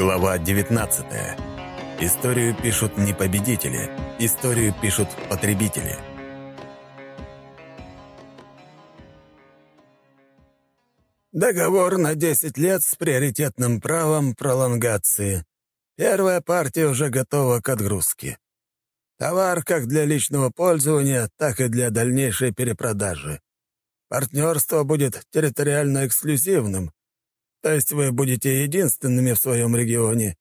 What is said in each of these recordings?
Глава 19. Историю пишут не победители, историю пишут потребители. Договор на 10 лет с приоритетным правом пролонгации. Первая партия уже готова к отгрузке. Товар как для личного пользования, так и для дальнейшей перепродажи. Партнерство будет территориально эксклюзивным, то есть вы будете единственными в своем регионе.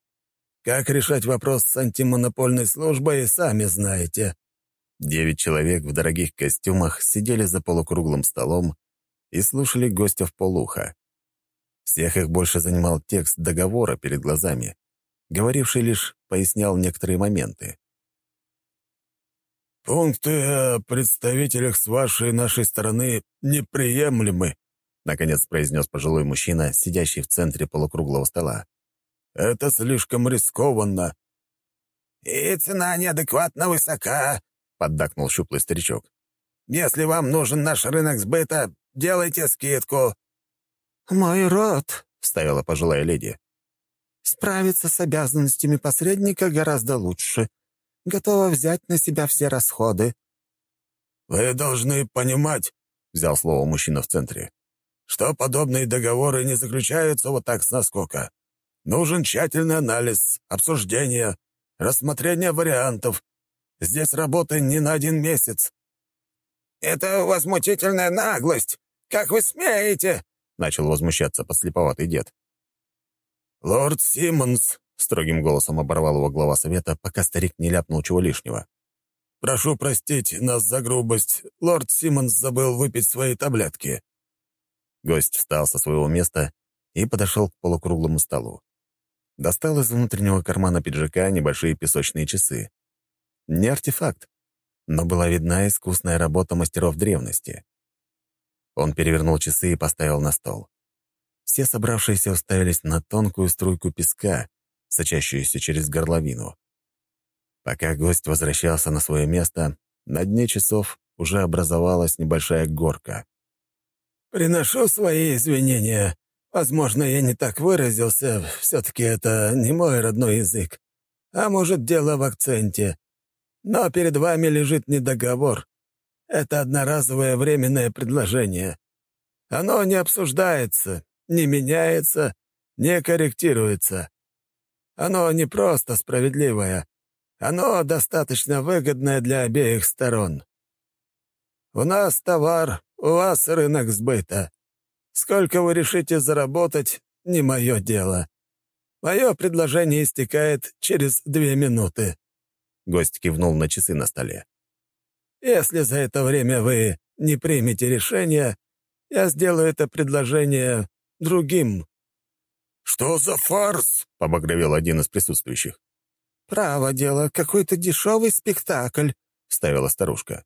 Как решать вопрос с антимонопольной службой, сами знаете». Девять человек в дорогих костюмах сидели за полукруглым столом и слушали гостя в полуха. Всех их больше занимал текст договора перед глазами. Говоривший лишь пояснял некоторые моменты. «Пункты о представителях с вашей нашей стороны неприемлемы», наконец произнес пожилой мужчина, сидящий в центре полукруглого стола. «Это слишком рискованно». «И цена неадекватно высока», — поддакнул щуплый старичок. «Если вам нужен наш рынок сбыта, делайте скидку». «Мой род», — вставила пожилая леди. «Справиться с обязанностями посредника гораздо лучше. Готова взять на себя все расходы». «Вы должны понимать», — взял слово мужчина в центре, что подобные договоры не заключаются вот так с наскока. Нужен тщательный анализ, обсуждение, рассмотрение вариантов. Здесь работа не на один месяц». «Это возмутительная наглость! Как вы смеете?» — начал возмущаться подслеповатый дед. «Лорд Симмонс», — строгим голосом оборвал его глава совета, пока старик не ляпнул чего лишнего. «Прошу простить нас за грубость. Лорд Симмонс забыл выпить свои таблетки». Гость встал со своего места и подошел к полукруглому столу. Достал из внутреннего кармана пиджака небольшие песочные часы. Не артефакт, но была видна искусная работа мастеров древности. Он перевернул часы и поставил на стол. Все собравшиеся уставились на тонкую струйку песка, сочащуюся через горловину. Пока гость возвращался на свое место, на дне часов уже образовалась небольшая горка. «Приношу свои извинения. Возможно, я не так выразился. Все-таки это не мой родной язык. А может, дело в акценте. Но перед вами лежит не договор. Это одноразовое временное предложение. Оно не обсуждается, не меняется, не корректируется. Оно не просто справедливое. Оно достаточно выгодное для обеих сторон. У нас товар, у вас рынок сбыта. Сколько вы решите заработать, не мое дело. Мое предложение истекает через две минуты». Гость кивнул на часы на столе. «Если за это время вы не примете решение, я сделаю это предложение другим». «Что за фарс?» — побагровел один из присутствующих. «Право дело, какой-то дешевый спектакль», — вставила старушка.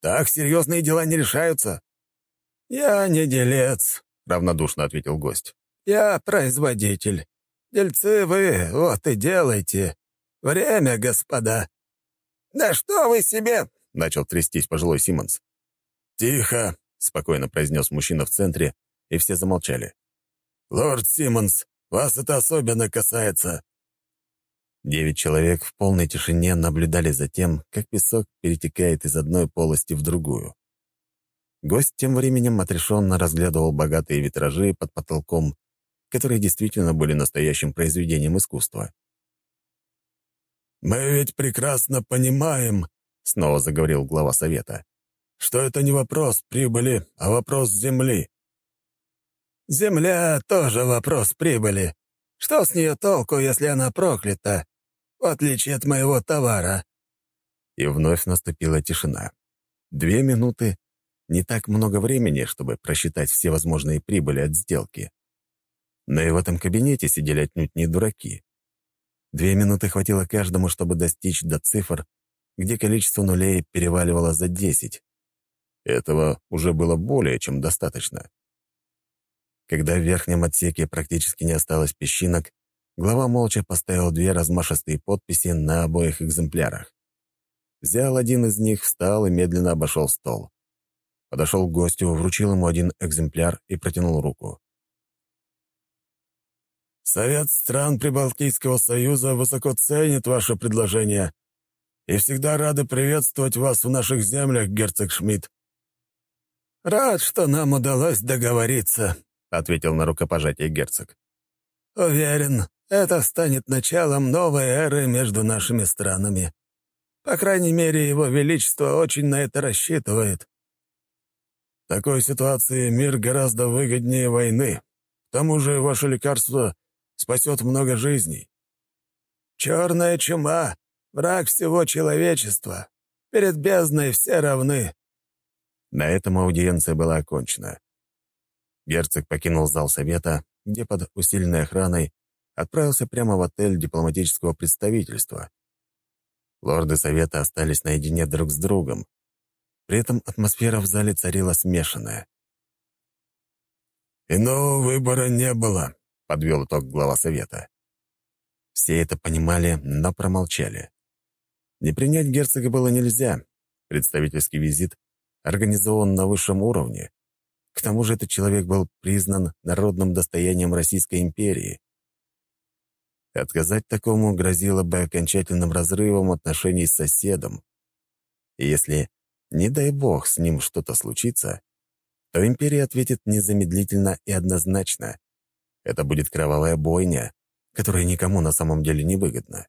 Так серьезные дела не решаются». «Я не делец», — равнодушно ответил гость. «Я производитель. Дельцы вы вот и делайте. Время, господа». «Да что вы себе!» — начал трястись пожилой Симмонс. «Тихо!» — спокойно произнес мужчина в центре, и все замолчали. «Лорд Симмонс, вас это особенно касается. Девять человек в полной тишине наблюдали за тем, как песок перетекает из одной полости в другую. Гость тем временем отрешенно разглядывал богатые витражи под потолком, которые действительно были настоящим произведением искусства. «Мы ведь прекрасно понимаем», — снова заговорил глава совета, «что это не вопрос прибыли, а вопрос земли». «Земля тоже вопрос прибыли. Что с нее толку, если она проклята? В отличие от моего товара». И вновь наступила тишина. Две минуты — не так много времени, чтобы просчитать все возможные прибыли от сделки. Но и в этом кабинете сидели отнюдь не дураки. Две минуты хватило каждому, чтобы достичь до цифр, где количество нулей переваливало за десять. Этого уже было более чем достаточно. Когда в верхнем отсеке практически не осталось песчинок, глава молча поставил две размашистые подписи на обоих экземплярах. Взял один из них, встал и медленно обошел стол. Подошел к гостю, вручил ему один экземпляр и протянул руку. Совет стран Прибалтийского союза высоко ценит ваше предложение и всегда рады приветствовать вас в наших землях, герцог Шмидт. «Рад, что нам удалось договориться», — ответил на рукопожатие герцог. «Уверен, это станет началом новой эры между нашими странами. По крайней мере, его величество очень на это рассчитывает». В такой ситуации мир гораздо выгоднее войны. К тому же ваше лекарство спасет много жизней. Черная чума — враг всего человечества. Перед бездной все равны». На этом аудиенция была окончена. Герцог покинул зал совета, где под усиленной охраной отправился прямо в отель дипломатического представительства. Лорды совета остались наедине друг с другом. При этом атмосфера в зале царила смешанная. «Иного выбора не было», — подвел итог глава совета. Все это понимали, но промолчали. Не принять герцога было нельзя. Представительский визит организован на высшем уровне. К тому же этот человек был признан народным достоянием Российской империи. Отказать такому грозило бы окончательным разрывом отношений с соседом. И если, не дай бог, с ним что-то случится, то империя ответит незамедлительно и однозначно. Это будет кровавая бойня, которая никому на самом деле не выгодна.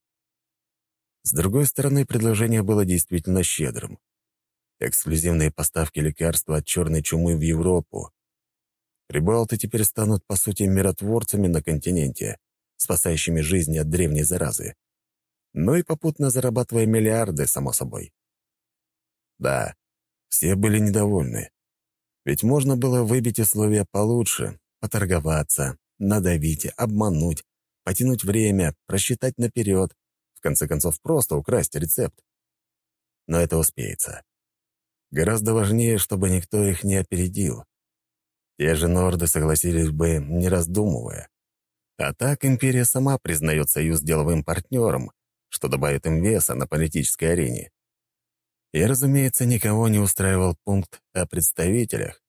С другой стороны, предложение было действительно щедрым. Эксклюзивные поставки лекарства от черной чумы в Европу. Прибалты теперь станут, по сути, миротворцами на континенте, спасающими жизни от древней заразы. Ну и попутно зарабатывая миллиарды, само собой. Да, все были недовольны. Ведь можно было выбить условия получше, поторговаться, надавить, обмануть, потянуть время, просчитать наперед, в конце концов просто украсть рецепт. Но это успеется. Гораздо важнее, чтобы никто их не опередил. Те же норды согласились бы, не раздумывая. А так империя сама признает союз деловым партнером, что добавит им веса на политической арене. И, разумеется, никого не устраивал пункт о представителях.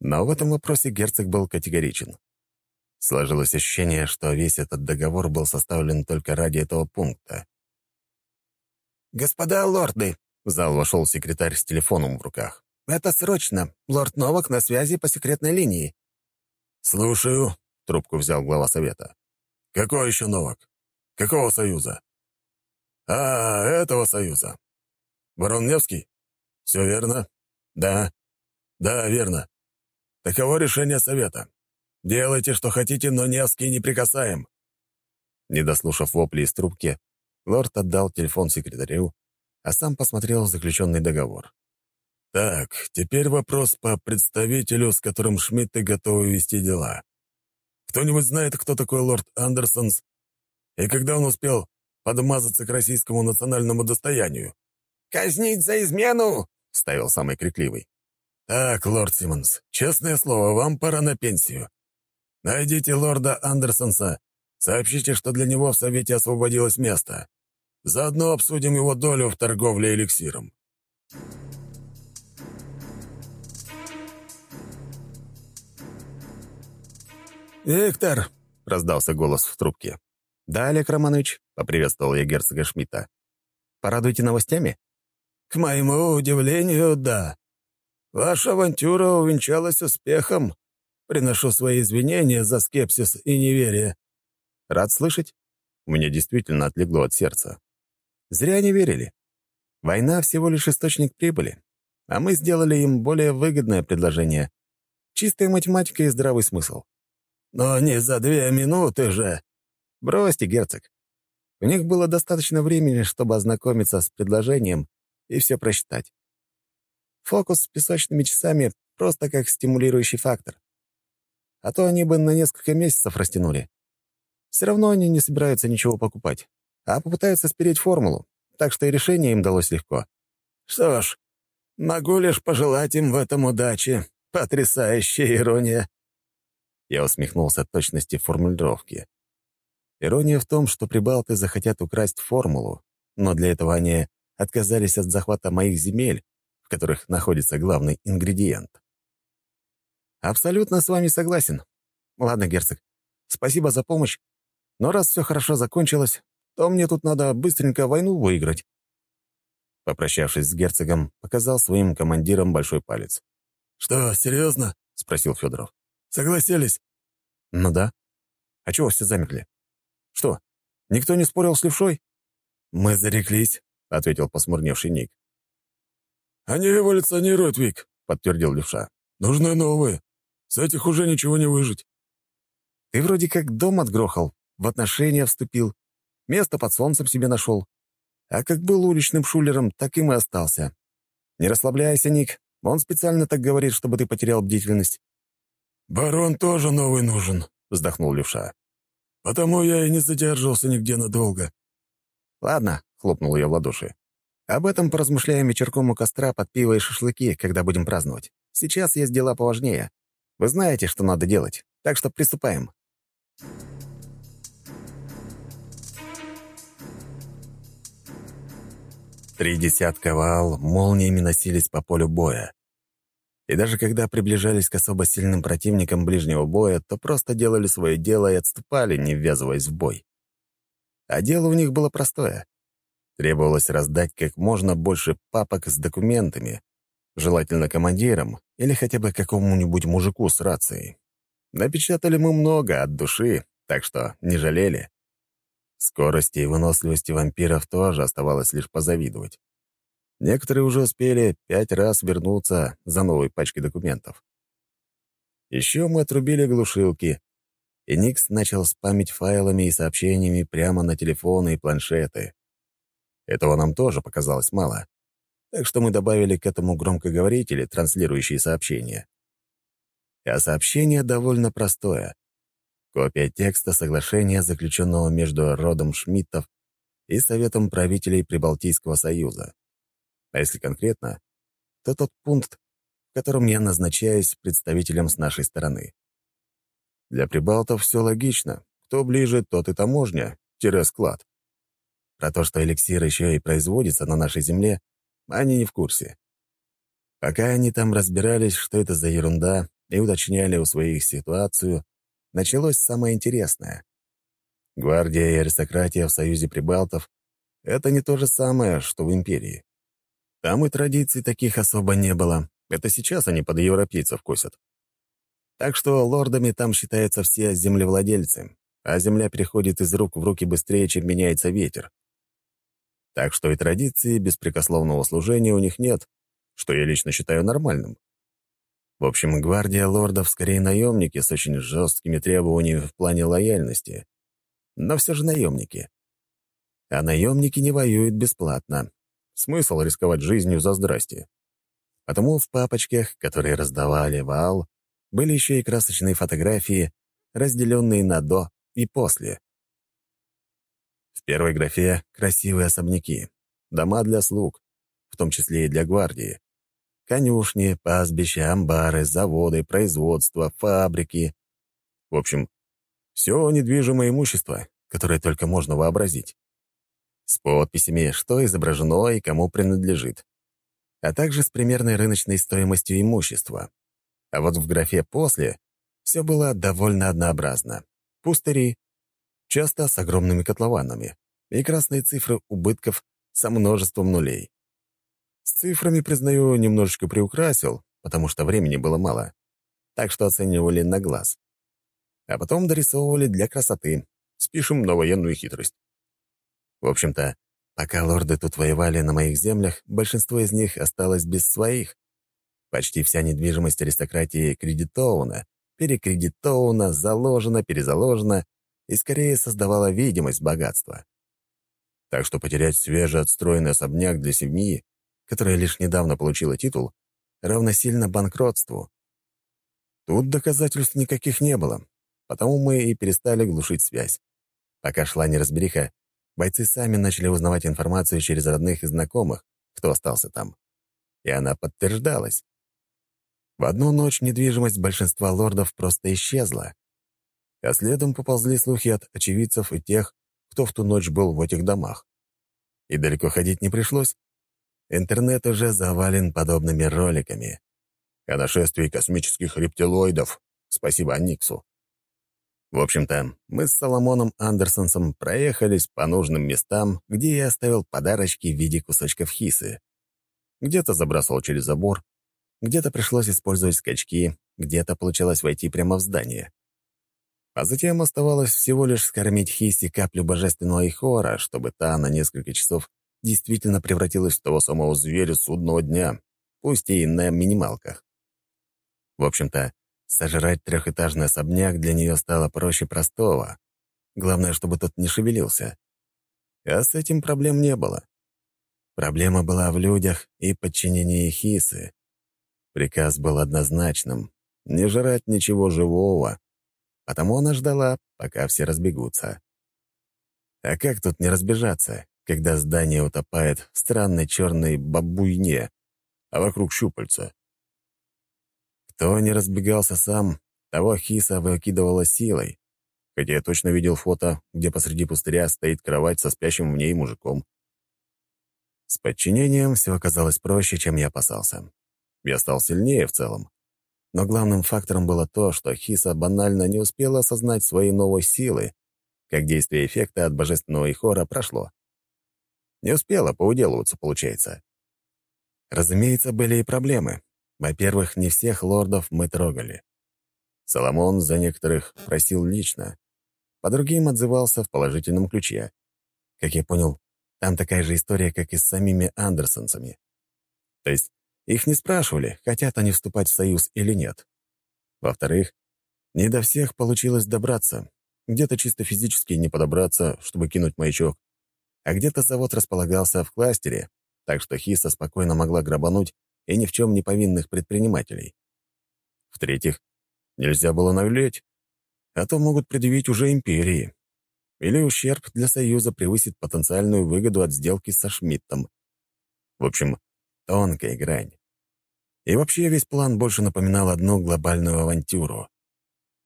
Но в этом вопросе герцог был категоричен. Сложилось ощущение, что весь этот договор был составлен только ради этого пункта. «Господа лорды!» — в зал вошел секретарь с телефоном в руках. «Это срочно. Лорд Новак на связи по секретной линии». «Слушаю», — трубку взял глава совета. «Какой еще Новак? Какого союза?» «А, этого союза. Барон Невский? Все верно? Да. Да, верно. Таково решение совета. Делайте, что хотите, но Невский не прикасаем». Не дослушав вопли из трубки, лорд отдал телефон секретарю, а сам посмотрел заключенный договор. «Так, теперь вопрос по представителю, с которым Шмидты готовы вести дела. Кто-нибудь знает, кто такой лорд Андерсонс? И когда он успел подмазаться к российскому национальному достоянию?» «Казнить за измену!» — ставил самый крикливый. «Так, лорд Симмонс, честное слово, вам пора на пенсию. Найдите лорда Андерсонса, сообщите, что для него в Совете освободилось место. Заодно обсудим его долю в торговле эликсиром». «Виктор!» — раздался голос в трубке. «Да, Олег Романович», — поприветствовал я герцога Шмидта. «Порадуйте новостями?» «К моему удивлению, да. Ваша авантюра увенчалась успехом, Приношу свои извинения за скепсис и неверие». «Рад слышать. У меня действительно отлегло от сердца. Зря не верили. Война всего лишь источник прибыли, а мы сделали им более выгодное предложение. Чистая математика и здравый смысл». «Но не за две минуты же!» «Бросьте, герцог. У них было достаточно времени, чтобы ознакомиться с предложением и все просчитать. Фокус с песочными часами просто как стимулирующий фактор а то они бы на несколько месяцев растянули. Все равно они не собираются ничего покупать, а попытаются спереть формулу, так что и решение им далось легко. Что ж, могу лишь пожелать им в этом удачи. Потрясающая ирония. Я усмехнулся от точности формулировки. Ирония в том, что прибалты захотят украсть формулу, но для этого они отказались от захвата моих земель, в которых находится главный ингредиент. «Абсолютно с вами согласен. Ладно, герцог, спасибо за помощь, Но раз все хорошо закончилось, то мне тут надо быстренько войну выиграть». Попрощавшись с герцогом, показал своим командирам большой палец. «Что, серьезно?» — спросил Федоров. «Согласились?» «Ну да. А чего все замерли? Что, никто не спорил с левшой?» «Мы зареклись», — ответил посмурневший Ник. «Они эволюционируют, Вик», — подтвердил левша. «Нужны новые. С этих уже ничего не выжить». «Ты вроде как дом отгрохал, в отношения вступил, место под солнцем себе нашел. А как был уличным шулером, так им и остался. Не расслабляйся, Ник. Он специально так говорит, чтобы ты потерял бдительность». «Барон тоже новый нужен», — вздохнул левша. «Потому я и не задерживался нигде надолго». «Ладно», — хлопнул я в ладоши. «Об этом поразмышляем вечерком у костра под пиво и шашлыки, когда будем праздновать. Сейчас есть дела поважнее. Вы знаете, что надо делать, так что приступаем». Три десятка вал молниями носились по полю боя. И даже когда приближались к особо сильным противникам ближнего боя, то просто делали свое дело и отступали, не ввязываясь в бой. А дело у них было простое. Требовалось раздать как можно больше папок с документами, желательно командирам или хотя бы какому-нибудь мужику с рацией. Напечатали мы много от души, так что не жалели. Скорости и выносливости вампиров тоже оставалось лишь позавидовать. Некоторые уже успели пять раз вернуться за новой пачкой документов. Еще мы отрубили глушилки, и Никс начал спамить файлами и сообщениями прямо на телефоны и планшеты. Этого нам тоже показалось мало, так что мы добавили к этому громкоговорители, транслирующие сообщения. А сообщение довольно простое. Копия текста соглашения, заключенного между родом Шмидтов и Советом правителей Прибалтийского союза. А если конкретно, то тот пункт, в котором я назначаюсь представителем с нашей стороны. Для прибалтов все логично. Кто ближе, тот и таможня, склад. Про то, что эликсир еще и производится на нашей земле, они не в курсе. Пока они там разбирались, что это за ерунда, и уточняли у своих ситуацию, началось самое интересное. Гвардия и аристократия в Союзе Прибалтов — это не то же самое, что в империи. Там и традиций таких особо не было. Это сейчас они под европейцев косят. Так что лордами там считаются все землевладельцы, а земля переходит из рук в руки быстрее, чем меняется ветер. Так что и традиции беспрекословного служения у них нет, что я лично считаю нормальным. В общем, гвардия лордов скорее наемники с очень жесткими требованиями в плане лояльности. Но все же наемники. А наемники не воюют бесплатно. Смысл рисковать жизнью за здрасте. Потому в папочках, которые раздавали вал, были еще и красочные фотографии, разделенные на «до» и «после». В первой графе — красивые особняки, дома для слуг, в том числе и для гвардии. Конюшни, пастбища, амбары, заводы, производства, фабрики. В общем, все недвижимое имущество, которое только можно вообразить. С подписями, что изображено и кому принадлежит. А также с примерной рыночной стоимостью имущества. А вот в графе «после» все было довольно однообразно. Пустыри, часто с огромными котлованами, и красные цифры убытков со множеством нулей. С цифрами, признаю, немножечко приукрасил, потому что времени было мало. Так что оценивали на глаз. А потом дорисовывали для красоты. Спишем на военную хитрость. В общем-то, пока лорды тут воевали на моих землях, большинство из них осталось без своих. Почти вся недвижимость аристократии кредитована, перекредитована, заложена, перезаложена и скорее создавала видимость богатства. Так что потерять свежеотстроенный особняк для семьи которая лишь недавно получила титул, равносильно банкротству. Тут доказательств никаких не было, потому мы и перестали глушить связь. Пока шла неразбериха, бойцы сами начали узнавать информацию через родных и знакомых, кто остался там. И она подтверждалась. В одну ночь недвижимость большинства лордов просто исчезла. А следом поползли слухи от очевидцев и тех, кто в ту ночь был в этих домах. И далеко ходить не пришлось. Интернет уже завален подобными роликами. О нашествии космических рептилоидов. Спасибо Аниксу. В общем-то, мы с Соломоном Андерсонсом проехались по нужным местам, где я оставил подарочки в виде кусочков хисы. Где-то забрасывал через забор, где-то пришлось использовать скачки, где-то получалось войти прямо в здание. А затем оставалось всего лишь скормить хисе каплю божественного ихора, чтобы та на несколько часов действительно превратилась в того самого зверя судного дня, пусть и на минималках. В общем-то, Сожрать трехэтажный особняк для нее стало проще простого. Главное, чтобы тот не шевелился. А с этим проблем не было. Проблема была в людях и подчинении Хисы. Приказ был однозначным — не жрать ничего живого. Потому она ждала, пока все разбегутся. А как тут не разбежаться, когда здание утопает в странной черной бабуйне, а вокруг щупальца? Кто не разбегался сам, того Хиса выкидывала силой, хотя я точно видел фото, где посреди пустыря стоит кровать со спящим в ней мужиком. С подчинением все оказалось проще, чем я опасался. Я стал сильнее в целом. Но главным фактором было то, что Хиса банально не успела осознать свои новые силы, как действие эффекта от божественного ихора прошло. Не успела поуделываться, получается. Разумеется, были и проблемы, во-первых, не всех лордов мы трогали. Соломон за некоторых просил лично, по другим отзывался в положительном ключе. Как я понял, там такая же история, как и с самими Андерсонсами. То есть их не спрашивали, хотят они вступать в союз или нет. Во-вторых, не до всех получилось добраться. Где-то чисто физически не подобраться, чтобы кинуть маячок, а где-то завод располагался в кластере, так что Хиса спокойно могла грабануть и ни в чем не повинных предпринимателей. В-третьих, нельзя было наглеть, а то могут предъявить уже империи. Или ущерб для Союза превысит потенциальную выгоду от сделки со Шмидтом. В общем, тонкая грань. И вообще весь план больше напоминал одну глобальную авантюру.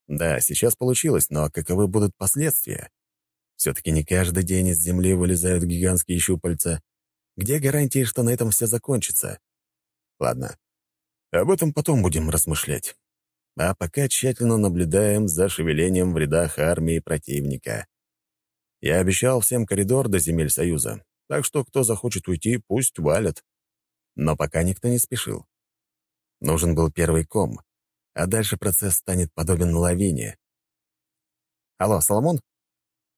Да, сейчас получилось, но каковы будут последствия? Все-таки не каждый день из Земли вылезают гигантские щупальца. Где гарантии, что на этом все закончится? Ладно, об этом потом будем размышлять. А пока тщательно наблюдаем за шевелением в рядах армии противника. Я обещал всем коридор до земель Союза, так что кто захочет уйти, пусть валят. Но пока никто не спешил. Нужен был первый ком, а дальше процесс станет подобен лавине. «Алло, Соломон?»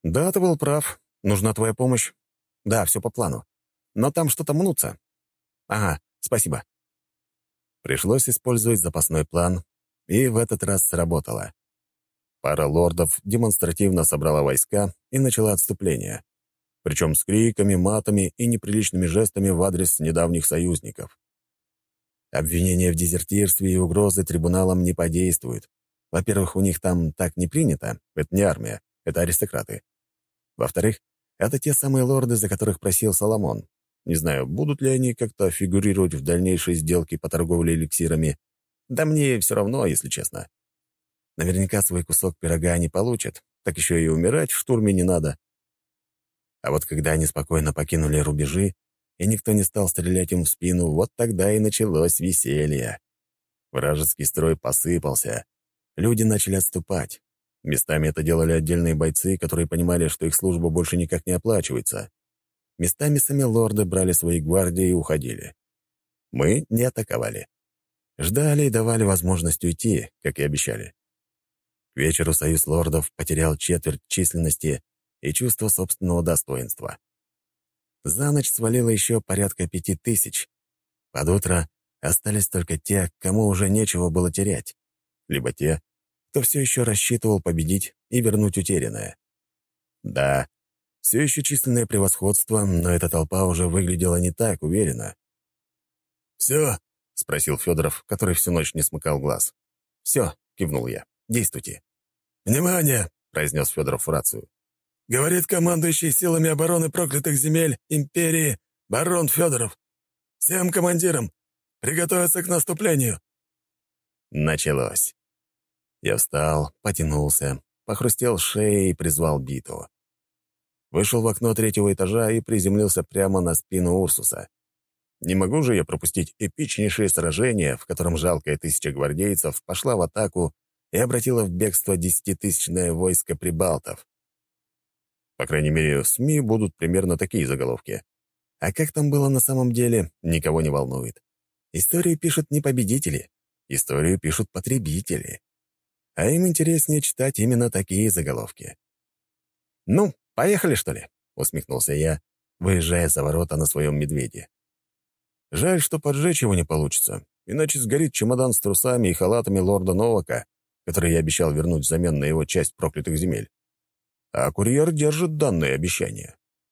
«Да, ты был прав. Нужна твоя помощь?» «Да, все по плану. Но там что-то мнутся». «Ага, спасибо». Пришлось использовать запасной план, и в этот раз сработало. Пара лордов демонстративно собрала войска и начала отступление. Причем с криками, матами и неприличными жестами в адрес недавних союзников. Обвинения в дезертирстве и угрозы трибуналам не подействуют. Во-первых, у них там так не принято, это не армия, это аристократы. Во-вторых, это те самые лорды, за которых просил Соломон, не знаю, будут ли они как-то фигурировать в дальнейшей сделке по торговле эликсирами. Да мне все равно, если честно. Наверняка свой кусок пирога они получат, так еще и умирать в штурме не надо. А вот когда они спокойно покинули рубежи, и никто не стал стрелять им в спину, вот тогда и началось веселье. Вражеский строй посыпался. Люди начали отступать. Местами это делали отдельные бойцы, которые понимали, что их служба больше никак не оплачивается. Местами сами лорды брали свои гвардии и уходили. Мы не атаковали. Ждали и давали возможность уйти, как и обещали. К вечеру союз лордов потерял четверть численности и чувство собственного достоинства. За ночь свалило еще порядка пяти тысяч. Под утро остались только те, кому уже нечего было терять, либо те, кто все еще рассчитывал победить и вернуть утерянное. Да, все еще численное превосходство, но эта толпа уже выглядела не так уверенно. «Все?» — спросил Федоров, который всю ночь не смыкал глаз. «Все», — кивнул я. «Действуйте». «Внимание!» — произнес Федоров в рацию. «Говорит командующий силами обороны проклятых земель империи барон Федоров. Всем командирам приготовиться к наступлению». Началось. Я встал, потянулся, похрустел шеей и призвал биту вышел в окно третьего этажа и приземлился прямо на спину Урсуса. Не могу же я пропустить эпичнейшее сражение, в котором жалкая тысяча гвардейцев пошла в атаку и обратила в бегство десятитысячное войско прибалтов. По крайней мере, в СМИ будут примерно такие заголовки. А как там было на самом деле, никого не волнует. Историю пишут не победители, историю пишут потребители. А им интереснее читать именно такие заголовки. «Ну, поехали, что ли?» — усмехнулся я, выезжая за ворота на своем медведе. Жаль, что поджечь его не получится, иначе сгорит чемодан с трусами и халатами лорда Новака, который я обещал вернуть взамен на его часть проклятых земель. А курьер держит данное обещание.